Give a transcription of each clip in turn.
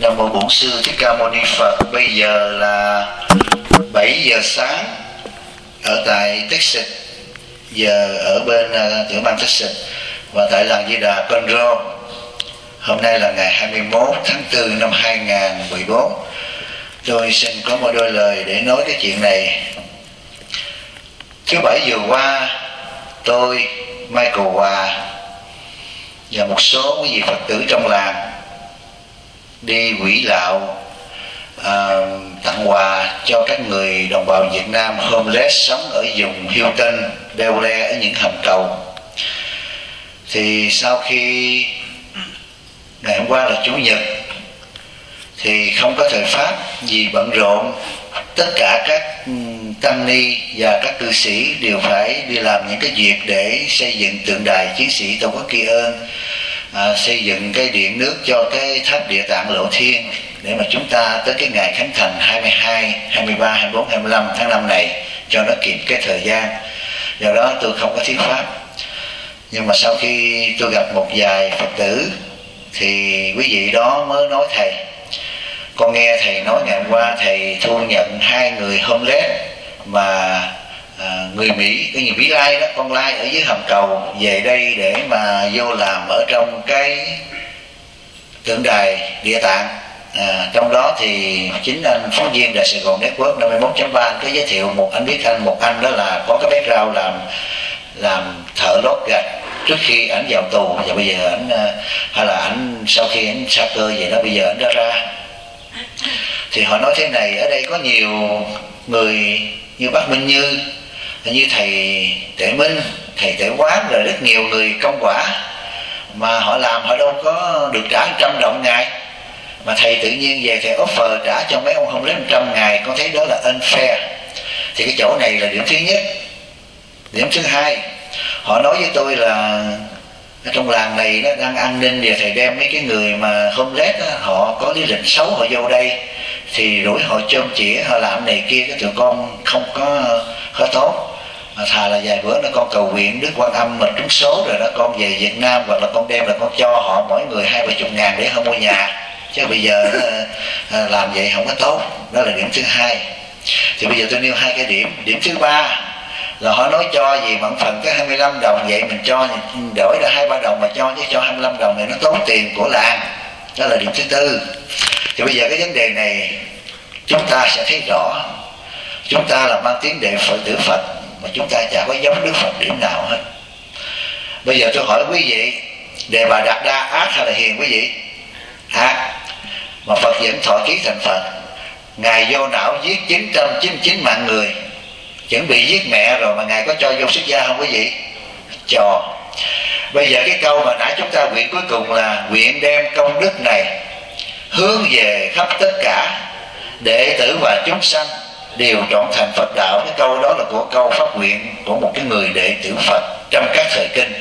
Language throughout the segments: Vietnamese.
Nam mô Bổn sư Thích Ca Mâu Ni Phật. Bây giờ là 7 giờ sáng ở tại Texas, giờ ở bên uh, tiểu bang Texas và tại làng Di Đà Conroe. Hôm nay là ngày 21 tháng 4 năm 2014. Tôi xin có một đôi lời để nói cái chuyện này. Thứ bảy vừa qua, tôi Michael Hòa và một số quý vị Phật tử trong làng đi quỹ đạo à, tặng quà cho các người đồng bào Việt Nam homeless sống ở vùng Hilton, Bel ở những hầm cầu. Thì sau khi ngày hôm qua là chủ nhật thì không có thời pháp vì bận rộn tất cả các ừ, tăng ni và các cư sĩ đều phải đi làm những cái việc để xây dựng tượng đài chiến sĩ tổ quốc kỳ ơn à, xây dựng cái điện nước cho cái tháp địa tạng lộ thiên để mà chúng ta tới cái ngày khánh thành 22, 23, 24, 25 tháng 5 này cho nó kịp cái thời gian. Do đó tôi không có thuyết pháp. Nhưng mà sau khi tôi gặp một vài phật tử thì quý vị đó mới nói thầy con nghe thầy nói ngày hôm qua thầy thu nhận hai người homeless mà à, người mỹ cái người mỹ lai đó con lai ở dưới hầm cầu về đây để mà vô làm ở trong cái tượng đài địa tạng. À, trong đó thì chính anh phóng viên đài sài gòn network 51.3 có giới thiệu một anh biết anh một anh đó là có cái background làm làm thợ lót gạch trước khi ảnh vào tù. Và bây giờ ảnh ờ, hay là ảnh sau khi ảnh sa cơ vậy đó bây giờ ảnh đã ra. Thì họ nói thế này ở đây có nhiều người như bác minh như như thầy tệ minh thầy tệ quán rồi rất nhiều người công quả mà họ làm họ đâu có được trả trăm đồng ngày mà thầy tự nhiên về thầy offer trả cho mấy ông không đến trăm ngày con thấy đó là unfair. Thì cái chỗ này là điểm thứ nhất. Điểm thứ hai họ nói với tôi là ở trong làng này nó đang an ninh thì thầy đem mấy cái người mà không lét đó, họ có lý lịch xấu họ vô đây thì rủi họ chôm chĩa họ làm này kia cái tụi con không có ờ, có tốt mà thà là vài bữa là con cầu nguyện đức quan âm mà trúng số rồi đó, con về việt nam hoặc là con đem là con cho họ mỗi người hai ba chục ngàn để họ mua nhà. Chứ bây giờ ờ, ờ, làm vậy không có tốt. Đó là điểm thứ hai. Thì bây giờ tôi nêu hai cái điểm. Điểm thứ ba là họ nói cho gì mà phần cái 25 đồng vậy mình cho đổi là hai ba đồng mà cho, chứ cho 25 đồng này nó tốn tiền của làng. Đó là điểm thứ tư. Thì bây giờ cái vấn đề này chúng ta sẽ thấy rõ. Chúng ta là mang tiếng đệ phật, tử phật mà chúng ta chả có giống đức phật điểm nào hết. Bây giờ tôi hỏi quý vị, đề bà đạt đa ác hay là hiền quý vị? Ác mà phật vẫn thọ ký thành phật. Ngài vô não giết 999 mạng người. Chuẩn bị giết mẹ rồi mà ngài có cho vô xuất gia không quý vị? Cho. Bây giờ cái câu mà nãy chúng ta nguyện cuối cùng là nguyện đem công đức này hướng về khắp tất cả đệ tử và chúng sanh đều chọn thành Phật đạo. Cái câu đó là của câu phát nguyện của một cái người đệ tử Phật trong các thời kinh.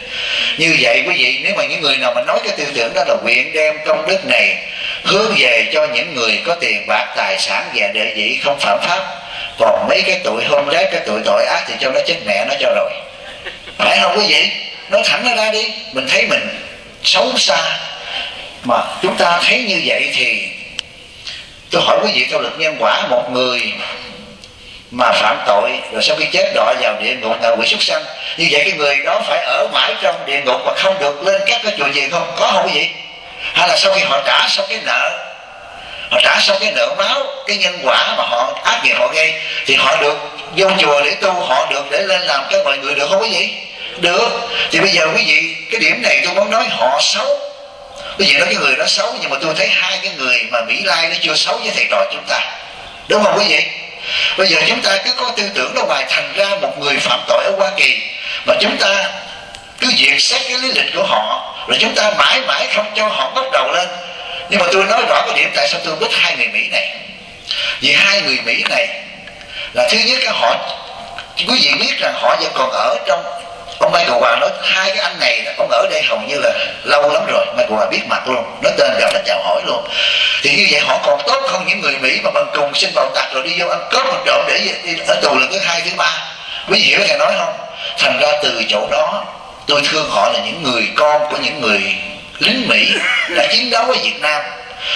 Như vậy quý vị, nếu mà những người nào mà nói cái tư tưởng đó là nguyện đem công đức này hướng về cho những người có tiền, bạc, tài sản và đệ vị không phạm pháp, còn mấy cái tội hôn lét cái tội tội ác thì cho nó chết mẹ nó cho rồi. Phải không quý vị? Nói thẳng nó ra đi. Mình thấy mình xấu xa. Mà chúng ta thấy như vậy thì tôi hỏi quý vị theo luật nhân quả, một người mà phạm tội, rồi sau khi chết đọa vào địa ngục ngạ quỷ súc sanh. Như vậy cái người đó phải ở mãi trong địa ngục mà không được lên các cái chùa gì không? Có không cái gì hay là sau khi họ trả xong cái nợ, họ trả xong cái nợ máu, cái nhân quả mà họ ác nghiệp họ gây, thì họ được vô chùa để tu, họ được để lên làm cái mọi người được không quý vị? Được. Thì bây giờ quý vị, cái điểm này tôi muốn nói họ xấu. Quý vị nói cái người đó xấu, nhưng mà tôi thấy hai cái người mà mỹ lai nó chưa xấu với thầy trò chúng ta. Đúng không quý vị? Bây giờ chúng ta cứ có tư tưởng nó hoài thành ra một người phạm tội ở hoa kỳ. Mà chúng ta cứ diệt xét cái lý lịch của họ, rồi chúng ta mãi mãi không cho họ bắt đầu lên. Nhưng mà tôi nói rõ cái điểm tại sao tôi biết hai người mỹ này. Vì hai người mỹ này là thứ nhất cái họ, quý vị biết rằng họ vẫn còn ở trong ông Michael Hoàng nói, hai cái anh này ông ở đây hầu như là lâu lắm rồi. Michael Hoàng biết mặt luôn, nói tên gặp là chào hỏi luôn. Thì như vậy họ còn tốt hơn những người Mỹ mà bằng cùng sinh bạo tặc rồi đi vô ăn cướp ăn trộm để đi ở tù lần thứ hai, thứ ba. Quý hiểu thầy nói không? Thành ra từ chỗ đó, tôi thương họ là những người con của những người lính Mỹ đã chiến đấu ở Việt Nam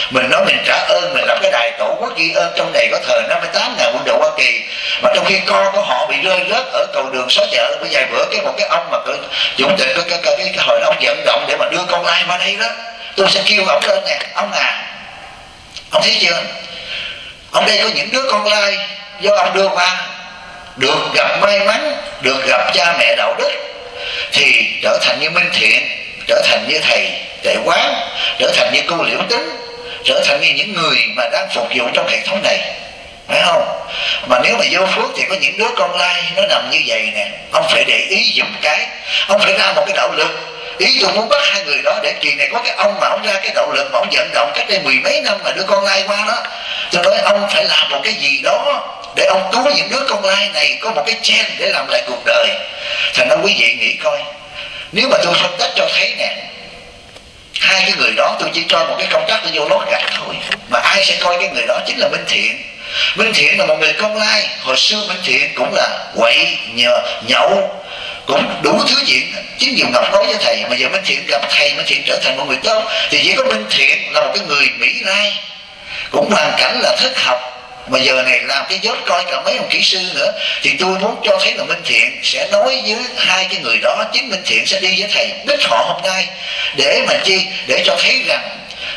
mình nói mình trả ơn mình làm cái đài tổ quốc ghi ơn trong này có thờ 58 ngàn quân đội Hoa Kỳ. Mà trong khi con của họ bị rơi rớt ở cầu đường xó chợ bây giờ bữa cái một cái ông mà cái chủ tịch cái cái, cái, cái, cái hội ông vận động để mà đưa con lai qua đây đó. Tôi sẽ kêu ông lên nè ông à ông thấy chưa? Ông đây có những đứa con lai do ông đưa qua được gặp may mắn được gặp cha mẹ đạo đức thì trở thành như minh thiện trở thành như thầy tệ quán trở thành như cô liễu tính trở thành như những người mà đang phục vụ trong hệ thống này. Phải không? Mà nếu mà vô phước thì có những đứa con lai nó nằm như vậy nè. Ông phải để ý dùm cái. Ông phải ra một cái đạo lực. Ý tôi muốn bắt hai người đó để kỳ này có cái ông mà ông ra cái đạo lực mà ông vận động cách đây mười mấy năm mà đứa con lai qua đó. Tôi nói ông phải làm một cái gì đó để ông cứu những đứa con lai này có một cái chen để làm lại cuộc đời. Thành ra quý vị nghĩ coi, nếu mà tôi phân tích cho thấy nè hai cái người đó tôi chỉ cho một cái công tác tôi vô lót gạch thôi. Mà ai sẽ coi cái người đó chính là minh thiện? Minh thiện là một người công lai. Hồi xưa minh thiện cũng là quậy, nhờ, nhậu, cũng đủ thứ chuyện. Chính nhiều ngọc nói với thầy, mà giờ minh thiện gặp thầy, minh thiện trở thành một người tốt thì chỉ có minh thiện là một cái người mỹ lai. Cũng hoàn cảnh là thất học mà giờ này làm cái dốt coi cả mấy ông kỹ sư nữa, thì tôi muốn cho thấy là minh thiện sẽ nói với hai cái người đó, chính minh thiện sẽ đi với thầy, đích họ hôm nay. Để mà chi? Để cho thấy rằng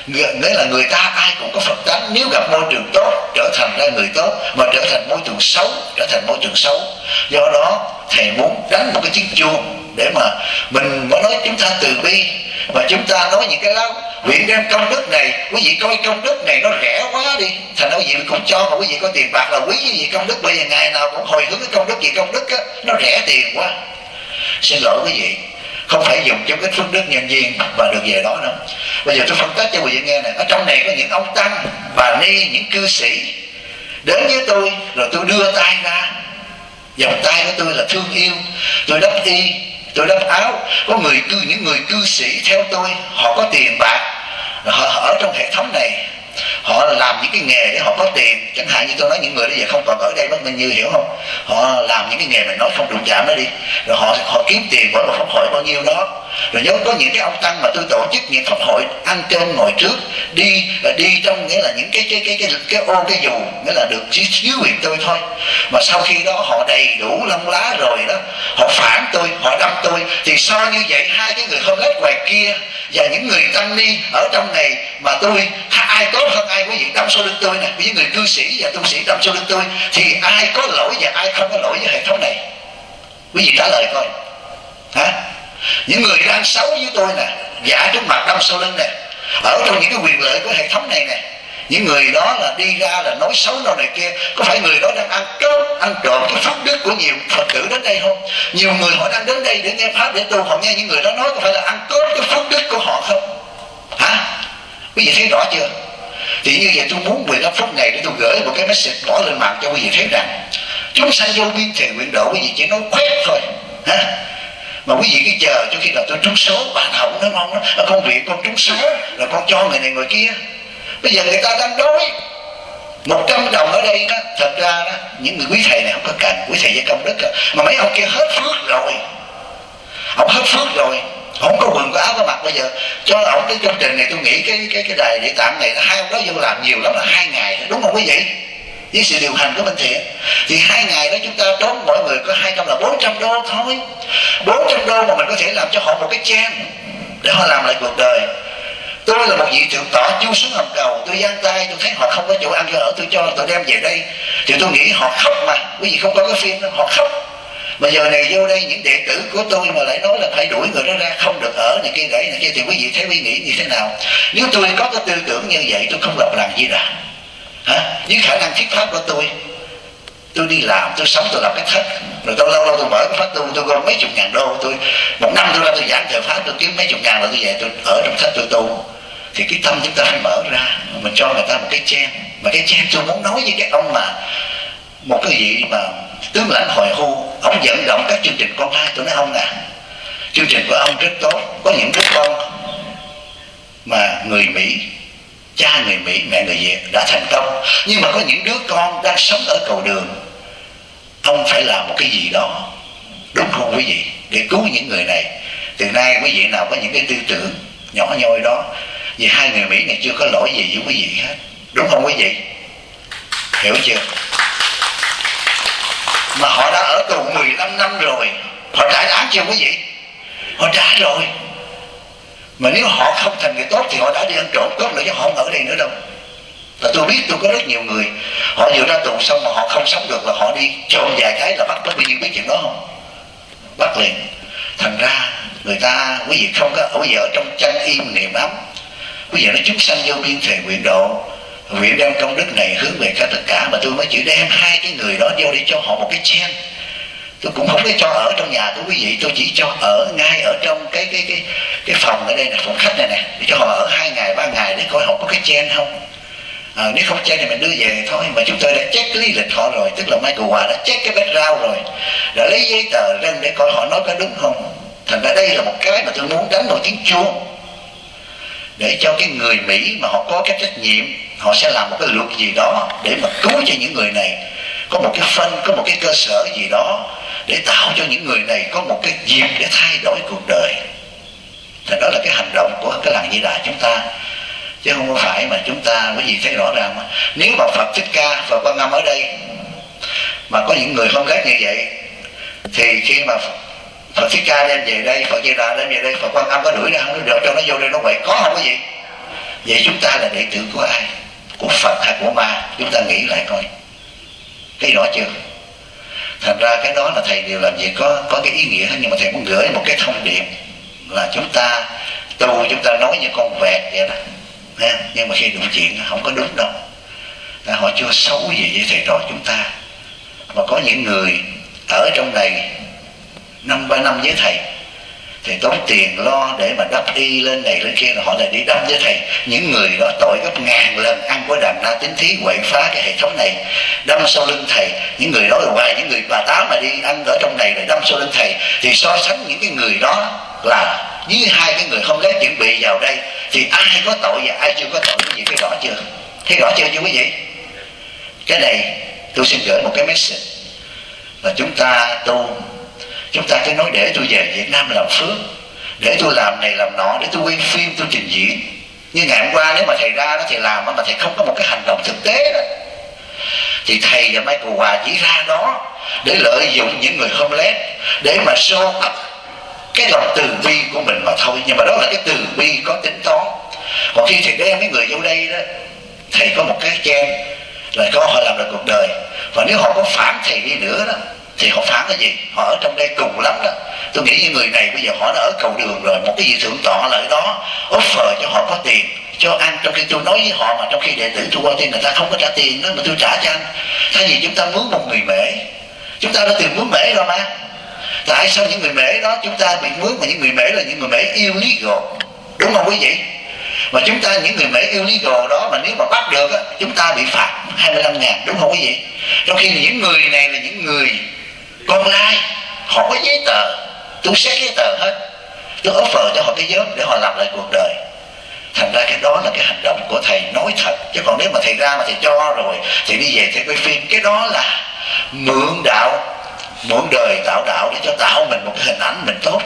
nghĩa là người ta ai cũng có phật tánh. Nếu gặp môi trường tốt, trở thành ra người tốt, mà trở thành môi trường xấu, trở thành môi trường xấu. Do đó, thầy muốn đánh một cái chiếc chuông để mà mình mới nói chúng ta từ bi và chúng ta nói những cái lắm. Nguyện đem công đức này, quý vị coi công đức này nó rẻ quá đi. Thành ra quý vị cũng cho mà quý vị có tiền bạc là quý vị công đức. Bây giờ ngày nào cũng hồi hướng cái công đức gì công đức á, nó rẻ tiền quá. Xin lỗi quý vị, không phải dùng trong cái phước đức nhân viên và được về đó đâu bây giờ tôi phân tích cho quý vị nghe này. Ở trong này có những ông tăng bà ni, những cư sĩ. Đến với tôi, rồi tôi đưa tay ra. Vòng tay của tôi là thương yêu. Tôi đắp y tôi đắp áo. Có người cư, những người cư sĩ theo tôi, họ có tiền bạc. Họ ở trong hệ thống này. Họ làm những cái nghề để họ có tiền. Chẳng hạn như tôi nói những người bây giờ không còn ở đây bất minh như hiểu không? Họ làm những cái nghề mình nói không đụng chạm nó đi. Rồi họ họ kiếm tiền mỗi một pháp hội bao nhiêu đó rồi nhớ có những cái ông tăng mà tôi tổ chức những pháp hội ăn trên ngồi trước đi à, đi trong nghĩa là những cái cái cái cái cái, cái ô cái dù nghĩa là được dưới quyền tôi thôi. Mà sau khi đó họ đầy đủ lông lá rồi đó họ phản tôi họ đâm tôi thì so như vậy hai cái người không lết ngoài kia và những người tăng ni ở trong này mà tôi ai tốt hơn ai quý vị đâm sau lưng tôi nè với người cư sĩ và tu sĩ đâm sau lưng tôi thì ai có lỗi và ai không có lỗi với hệ thống này? Quý vị trả lời coi. Hả? Những người đang xấu với tôi nè, giả trước mặt đâm sau lưng nè, ở trong những cái quyền lợi của hệ thống này nè, những người đó là đi ra là nói xấu đâu này kia, có phải người đó đang ăn cướp ăn trộm cái pháp đức của nhiều phật tử đến đây không? Nhiều người họ đang đến đây để nghe pháp, để tu, họ nghe những người đó nói có phải là ăn cướp cái phước đức của họ không? Hả? Quý vị thấy rõ chưa? Thì như vậy tôi muốn 15 phút này để tôi gửi một cái message bỏ lên mạng cho quý vị thấy rằng, chúng sanh vô biên thì nguyện độ, quý vị chỉ nói quét thôi ha mà quý vị cứ chờ cho khi nào tôi trúng số, bạn hậu nó mong đó. Con việc con trúng số là con cho người này người kia. Bây giờ người ta đang đói. Một trăm đồng ở đây đó, thật ra đó, những người quý thầy này không có cần quý thầy với công đức đó. mà mấy ông kia hết phước rồi. Ông hết phước rồi. Không có quần có áo có mặt bây giờ. Cho ông cái chương trình này tôi nghĩ cái cái cái đài để tạm này hai ông đó vô làm nhiều lắm là hai ngày. Đúng không quý vị? Với sự điều hành của bên thiện thì hai ngày đó chúng ta đón mỗi người có hai trăm là bốn trăm đô thôi. bốn trăm đô mà mình có thể làm cho họ một cái trang để họ làm lại cuộc đời. Tôi là một vị thượng tọa chu xuống hầm cầu tôi giang tay, tôi thấy họ không có chỗ ăn cho ở, tôi cho tôi đem về đây. Thì tôi nghĩ họ khóc mà, quý vị không có cái phim đó, họ khóc. Mà giờ này vô đây, những đệ tử của tôi mà lại nói là phải đuổi người đó ra, không được ở này kia gãy này kia, thì quý vị thấy quý nghĩ như thế nào? Nếu tôi có cái tư tưởng như vậy, tôi không lập làm gì đà hả? Những khả năng thiết pháp của tôi tôi đi làm, tôi sống, tôi làm cái thất. Rồi tôi lâu lâu tôi mở cái pháp tu tôi gom mấy chục ngàn đô, tôi một năm tôi ra tôi giảng thời pháp, tôi kiếm mấy chục ngàn là tôi về, tôi ở trong thất tôi tu. Thì cái tâm chúng ta phải mở ra, mình cho người ta một cái chen. Mà cái chen tôi muốn nói với cái ông mà một cái vị mà tướng lãnh hồi hưu, ông vận động các chương trình con lai tôi nói, ông nè chương trình của ông rất tốt, có những đứa con mà người mỹ cha người mỹ, mẹ người việt đã thành công. Nhưng mà có những đứa con đang sống ở cầu đường ông phải làm một cái gì đó. Đúng không quý vị? Để cứu những người này. Từ nay quý vị nào có những cái tư tưởng nhỏ nhoi đó, vì hai người mỹ này chưa có lỗi gì với quý vị hết. Đúng không quý vị? Hiểu chưa? Mà họ đã ở tù 15 năm rồi. Họ trả án chưa quý vị? Họ trả rồi mà nếu họ không thành người tốt thì họ đã đi ăn trộm cướp nữa chứ họ không ở đây nữa đâu. Và tôi biết tôi có rất nhiều người, họ vừa ra tù xong mà họ không sống được là họ đi trộm vài cái là bắt có bao nhiêu biết chuyện đó không? Bắt liền. Thành ra người ta, quý vị không có ở bây ở trong chân im niệm ấm. Quý vị nó chúng sanh vô biên thề nguyện độ. Nguyện đem công đức này hướng về cả tất cả. Mà tôi mới chỉ đem hai cái người đó vô để cho họ một cái chen tôi cũng không có cho ở trong nhà tôi quý vị. Tôi chỉ cho ở ngay ở trong cái cái cái cái phòng ở đây là phòng khách này nè để cho họ ở hai ngày ba ngày để coi họ có cái chen không. À, nếu không chen thì mình đưa về thôi. Mà chúng tôi đã check lý lịch họ rồi tức là Michael Hòa đã check cái background rồi đã lấy giấy tờ lên để coi họ nói có đúng không. Thành ra đây là một cái mà tôi muốn đánh vào tiếng chuông để cho cái người Mỹ mà họ có cái trách nhiệm họ sẽ làm một cái luật gì đó để mà cứu cho những người này. Có một cái phân có một cái cơ sở gì đó để tạo cho những người này có một cái dịp để thay đổi cuộc đời. Thì đó là cái hành động của cái làng di đà chúng ta. Chứ không phải mà chúng ta có gì thấy rõ ràng mà. Nếu mà phật thích ca và quan âm ở đây, mà có những người không khác như vậy, thì khi mà Phật Thích Ca đem về đây, Phật Di Đà đem về đây, Phật Quan Âm có đuổi ra không? Được, cho nó vô đây nó vậy có không có gì? Vậy chúng ta là đệ tử của ai? Của Phật hay của ma? Chúng ta nghĩ lại coi. Thấy rõ chưa? Thành ra cái đó là thầy đều làm việc có có cái ý nghĩa nhưng mà thầy muốn gửi một cái thông điệp là chúng ta tu, chúng ta nói như con vẹt vậy đó Nha. nhưng mà khi đụng chuyện không có đúng đâu là họ chưa xấu gì với thầy trò chúng ta mà có những người ở trong này, năm ba năm với thầy thì tốn tiền lo để mà đắp y lên này lên kia là họ lại đi đắp với thầy. Những người đó tội gấp ngàn lần ăn của đàn na tính thí quậy phá cái hệ thống này. Đâm sau lưng thầy. Những người đó là hoài, những người bà táo mà đi ăn ở trong này rồi đâm sau lưng thầy. Thì so sánh những cái người đó là với hai cái người không lấy chuẩn bị vào đây, thì ai có tội và ai chưa có tội cái gì thấy rõ chưa? Thấy rõ chưa chưa quý vị? Cái này tôi xin gửi một cái message là chúng ta tu chúng ta cứ nói để tôi về Việt Nam làm phước, để tôi làm này làm nọ, để tôi quay phim, tôi trình diễn. Như ngày hôm qua nếu mà thầy ra đó thầy làm mà thầy không có một cái hành động thực tế đó. Thì thầy và Michael Hòa chỉ ra đó để lợi dụng những người không lét để mà show ấp cái lòng từ bi của mình mà thôi. Nhưng mà đó là cái từ bi có tính toán. Còn khi thầy đem mấy người vô đây đó, thầy có một cái chen là có họ làm được cuộc đời. Và nếu họ có phản thầy đi nữa đó thì họ phán cái gì? Họ ở trong đây cùng lắm đó. Tôi nghĩ những người này bây giờ họ đã ở cầu đường rồi một cái gì thượng tọa lại đó offer cho họ có tiền cho ăn trong khi tôi nói với họ mà trong khi đệ tử tôi qua tiền người ta không có trả tiền đó mà tôi trả cho anh. Thay vì chúng ta mướn một người mễ. Chúng ta đã từng mướn mễ rồi mà. Tại sao những người mễ đó chúng ta bị mướn mà những người mễ là những người mễ illegal đúng không quý vị? Mà chúng ta những người mễ illegal đó mà nếu mà bắt được á, chúng ta bị phạt 25 ngàn đúng không quý vị? Trong khi những người này là những người con lai họ có giấy tờ. Tôi xét giấy tờ hết. Tôi offer cho họ cái giớt để họ làm lại cuộc đời. Thành ra cái đó là cái hành động của thầy nói thật. Chứ còn nếu mà thầy ra mà thầy cho rồi thì đi về thầy quay phim, cái đó là mượn đạo, mượn đời tạo đạo để cho tạo mình một cái hình ảnh mình tốt.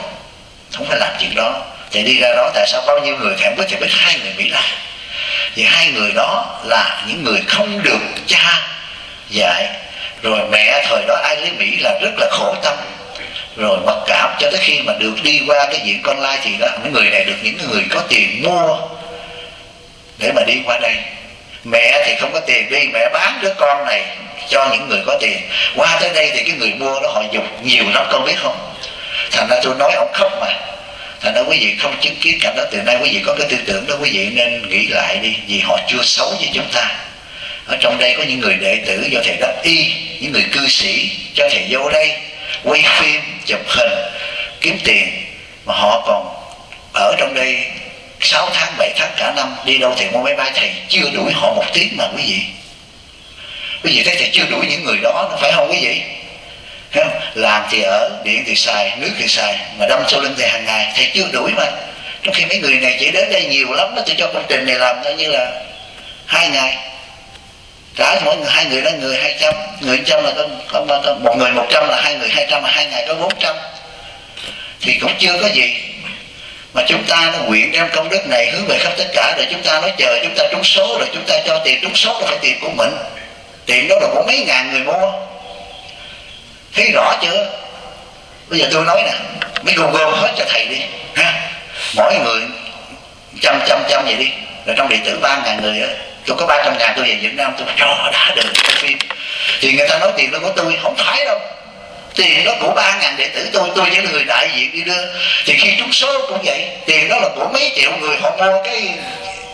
Không phải làm chuyện đó. Thì đi ra đó, tại sao bao nhiêu người thèm có thể biết hai người mỹ lại vì hai người đó là những người không được cha dạy rồi mẹ thời đó ai lấy mỹ là rất là khổ tâm. Rồi mặc cảm cho tới khi mà được đi qua cái diện con lai thì đó, những người này được những người có tiền mua để mà đi qua đây. Mẹ thì không có tiền đi, mẹ bán đứa con này cho những người có tiền. Qua tới đây thì cái người mua đó, họ dùng nhiều lắm, con biết không? Thành ra tôi nói ông khóc mà. Thành ra quý vị không chứng kiến cảnh đó, từ nay quý vị có cái tư tưởng đó, quý vị nên nghĩ lại đi, vì họ chưa xấu với chúng ta ở trong đây có những người đệ tử do thầy đắc y, những người cư sĩ cho thầy vô đây, quay phim, chụp hình, kiếm tiền. Mà họ còn ở trong đây 6 tháng 7 tháng cả năm đi đâu thì mua máy bay, thầy chưa đuổi họ một tiếng mà quý vị. Quý vị thấy thầy chưa đuổi những người đó, nó phải không quý vị? Thấy không? làm thì ở, điện thì xài, nước thì xài, mà đâm sau lưng thầy hàng ngày, thầy chưa đuổi mà. Trong khi mấy người này chỉ đến đây nhiều lắm, nó tôi cho công trình này làm coi như là hai ngày trả mỗi người hai người đó người hai trăm người trăm là có, có, có một người một trăm là hai người hai trăm là hai ngày có bốn trăm. Thì cũng chưa có gì. Mà chúng ta nó nguyện đem công đức này hướng về khắp tất cả rồi chúng ta nói chờ chúng ta trúng số rồi chúng ta cho tiền trúng số là phải tiền của mình. Tiền đó là của mấy ngàn người mua. Thấy rõ chưa? Bây giờ tôi nói nè mấy gom gom hết cho thầy đi ha. Mỗi người trăm trăm trăm vậy đi. Rồi trong đệ tử ba ngàn người á tôi có ba trăm ngàn tôi về Việt Nam, tôi cho đã được cái phim. Thì người ta nói tiền đó của tôi không phải đâu. Tiền đó của ba ngàn đệ tử tôi tôi với người đại diện đi đưa. Thì khi trúng số cũng vậy. Tiền đó là của mấy triệu người, họ mua cái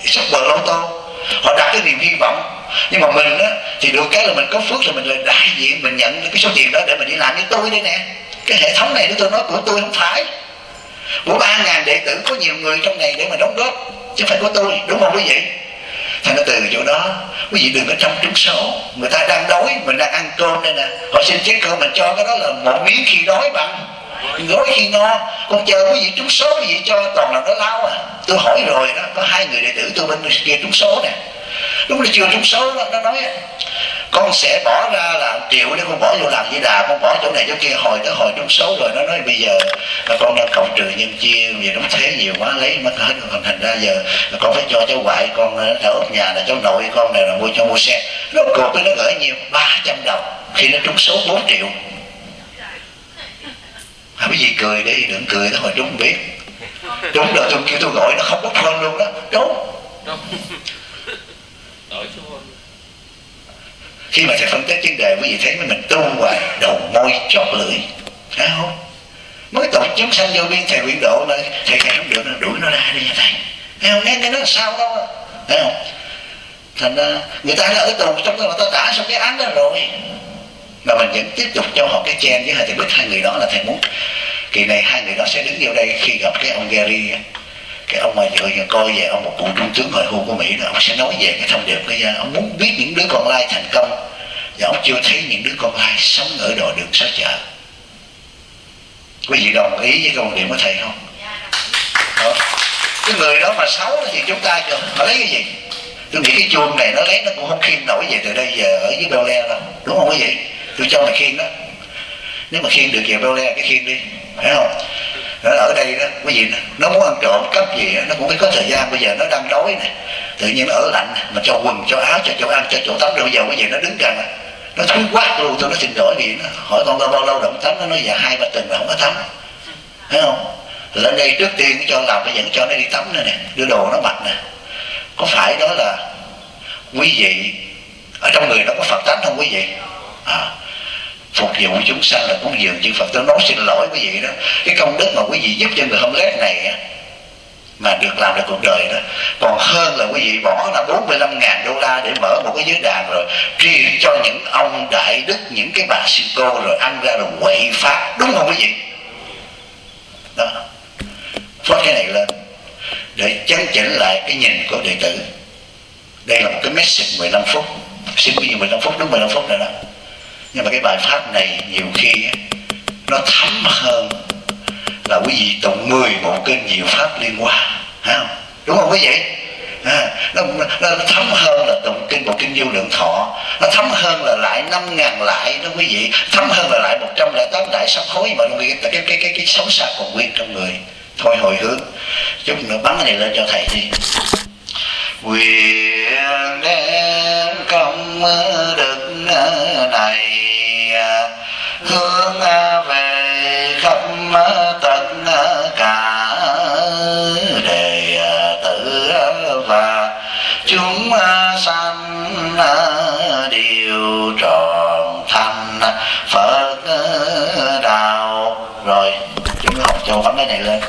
super lô tô họ đặt cái niềm hy vọng. Nhưng mà mình á, thì được cái là mình có phước là mình là đại diện, mình nhận cái số tiền đó để mình đi làm với tôi đây nè. Cái hệ thống này tôi nói của tôi không phải. Của ba ngàn đệ tử, có nhiều người trong này để mà đóng góp. Chứ không phải của tôi, đúng không quý vị? Thành nó từ chỗ đó quý vị đừng có trong trúng số người ta đang đói mình đang ăn cơm đây nè. Họ xin chén cơm mình cho cái đó là một miếng khi đói bằng gói khi no. Còn chờ quý vị trúng số quý vị cho toàn là nó lao à. Tôi hỏi rồi đó có hai người đệ tử tôi bên kia trúng số nè. Lúc nó chưa trúng số đó, nó nói con sẽ bỏ ra là triệu để con bỏ vô làm với đà con bỏ chỗ này chỗ kia hồi tới hồi trúng số rồi nó nói bây giờ là con đang cộng trừ nhân chia vì đóng thế nhiều quá lấy mất hết còn thành ra giờ con phải cho cháu ngoại con ờ, ở ốp nhà là cháu nội con này là mua cho mua xe. Nó cột nó gửi nhiều 300 đồng. Khi nó trúng số 4 triệu. À, cái gì cười đi đừng cười nó hồi trúng biết. Đúng rồi tôi kêu tôi gọi nó không có hơn luôn đó. Đúng. Khi mà thầy phân tích vấn đề, quý vị thấy mình tu hoài đầu môi chót lưỡi. Phải không? Mới tội chúng sanh vô biên, thầy quyển độ là thầy thầy không được, nó đuổi nó ra đi nha thầy. Thấy không? Nghe cái nó sao đâu à? thấy không? Thành ra, người ta đã ở tù trong đó người ta trả xong cái án đó rồi. Mà mình vẫn tiếp tục cho họ cái chen với thầy biết hai người đó là thầy muốn kỳ này hai người đó sẽ đứng vô đây khi gặp cái ông Gary cái ông mà vừa giờ coi về ông một cụ trung tướng hồi hưu của mỹ đó ông sẽ nói về cái thông điệp cái ông muốn biết những đứa con lai thành công. Và ông chưa thấy những đứa con lai sống ở đò đường xó chợ. Quý vị đồng ý với công điểm của thầy không? Đó. cái người đó mà xấu thì chúng ta cho họ lấy cái gì? Tôi nghĩ cái chuông này nó lấy nó cũng không khiên nổi về từ đây giờ ở dưới beo le đâu, đúng không quý vị? Tôi cho mày khiên đó. Nếu mà khiên được về beo le cái khiên đi, phải không? Nó ở đây đó quý vị nó muốn ăn trộm cắp gì nó cũng phải có thời gian. Bây giờ nó đang đói nè tự nhiên nó ở lạnh mà cho quần cho áo cho chỗ ăn cho chỗ tắm. Rồi giờ quý vị nó đứng gần nó thúi quát luôn tôi nó xin lỗi vì nó hỏi con bao lâu động tắm? Nó nói dạ hai ba tuần mà không có tắm. Thấy không? Lên đây trước tiên cho làm bây giờ cho nó đi tắm nữa nè đưa đồ nó mặc nè. Có phải đó là quý vị ở trong người nó có phật tánh không quý vị? À, phục vụ chúng sanh là cúng dường chư Phật tôi nói xin lỗi quý vị đó. Cái công đức mà quý vị giúp cho người homeless này mà được làm được cuộc đời đó, còn hơn là quý vị bỏ là 45 ngàn đô la để mở một cái giới đàn rồi truyền cho những ông đại đức, những cái bà sư cô rồi ăn ra rồi quậy phá đúng không quý vị? Đó. Phát cái này lên để chấn chỉnh lại cái nhìn của đệ tử. Đây là một cái message 15 phút. Xin quý vị 15 phút, đúng 15 phút rồi đó nhưng mà cái bài pháp này nhiều khi nó thấm hơn là quý vị tụng 10 bộ kinh nhiều pháp liên quan không? Đúng không quý vị? À, nó, nó thấm hơn là tụng kinh một kinh vô lượng thọ nó thấm hơn là lại năm ngàn lại đó quý vị thấm hơn là lại một trăm lẻ tám đại sám hối mà cái cái cái cái, cái, cái xấu xa còn nguyên trong người. Thôi hồi hướng chút nữa bắn này lên cho thầy đi. Quyền đem công đức này, hướng về khắp tất cả đệ tử và chúng sanh đều tròn thành phật đạo. Rồi, chúng học cho bấm cái này lên.